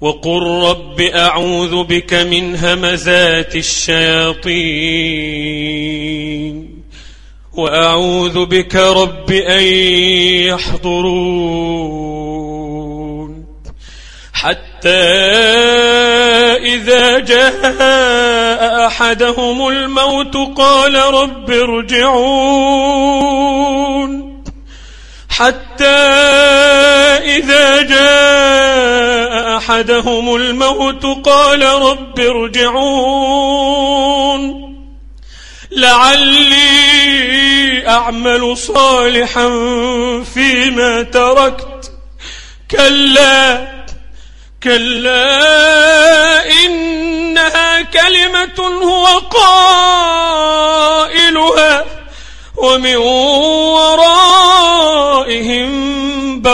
وقل رب أعوذ بك من همزات الشياطين وأعوذ بك رب أن يحضرون حتى إذا جاء أحدهم الموت قال رب ارجعون حتى إذا جاء أحدهم الموت قال رب ارجعون لعلي أعمل صالحا فيما تركت. كلا كلا إنها كلمة هو قائلها ومن ورائهم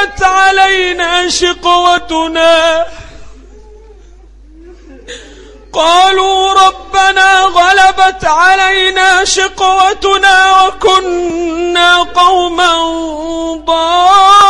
غلبت علينا شقوتنا. قالوا ربنا غلبت علينا شقوتنا وكنا قوما ضالين.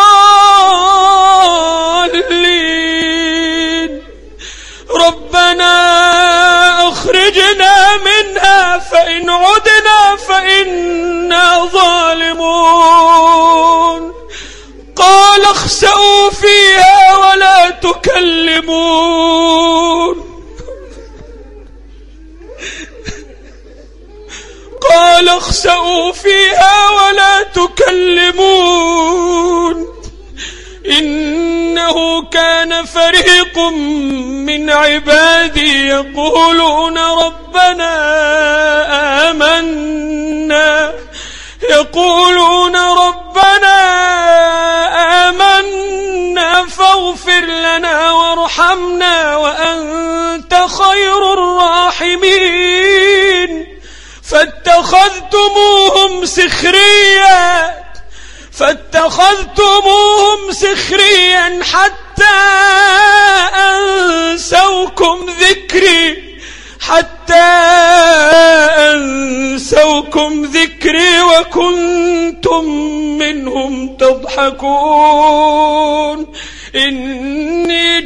اخسأوا فيها ولا تكلمون. قال اخسأوا فيها ولا تكلمون. إنه كان فريق من عبادي يقولون ربنا آمنا. يقولون وارحمنا وأنت خير الراحمين. فاتخذتموهم سخريا فاتخذتموهم سخريا حتى أنسوكم ذكري حتى أنسوكم ذكري وكنتم منهم تضحكون.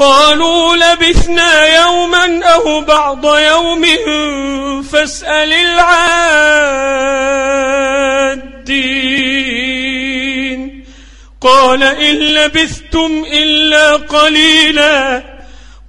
قالوا لبثنا يوما أو بعض يوم فاسأل العادين. قال إن لبثتم إلا قليلا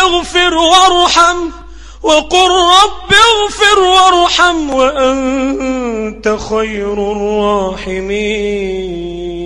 اغفر وارحم وقل رب اغفر وارحم وأنت خير الراحمين.